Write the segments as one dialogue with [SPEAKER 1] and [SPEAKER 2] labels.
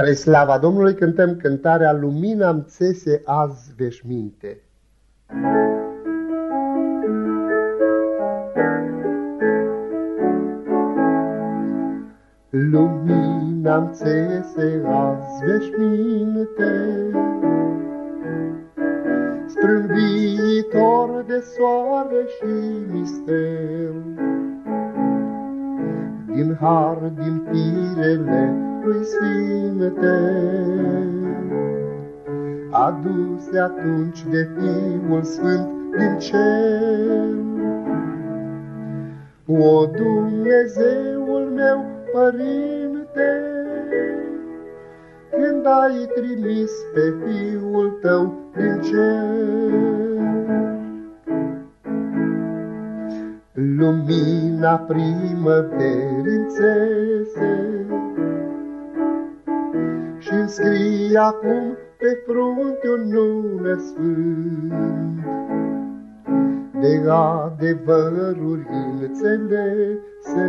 [SPEAKER 1] Spre slava Domnului cântăm cântarea Lumina-mi țese azi veșminte. Lumina-mi țese azi veșminte, Spre viitor de soare și mister, Din har, din firele lui Sfinte, aduse atunci de Fiul Sfânt din cer. O Dumnezeul meu, Părinte, când ai trimis pe Fiul tău din cer, lumina primăverii și scrie acum pe frunte un nume sfânt. De adevăruri înțelese,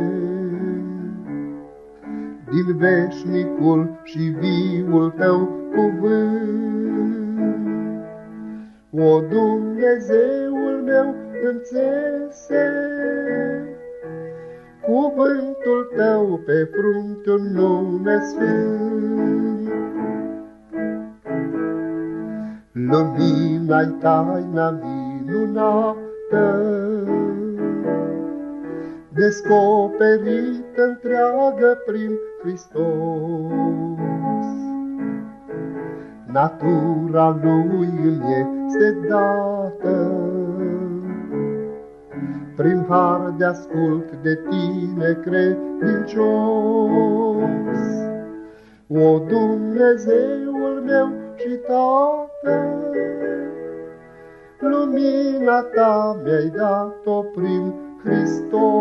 [SPEAKER 1] din veșnicul și viul tău cuvânt. O Dumnezeul meu înțese, cuvântul tău pe frunte un nume sfânt. Lumina-i taina minunată, Descoperită întreagă prin Hristos. Natura Lui îmi este dată, Prin har de ascult de tine credincios. O Dumnezeul meu și Tată, lumina ta mi-ai dat-o prin Hristos.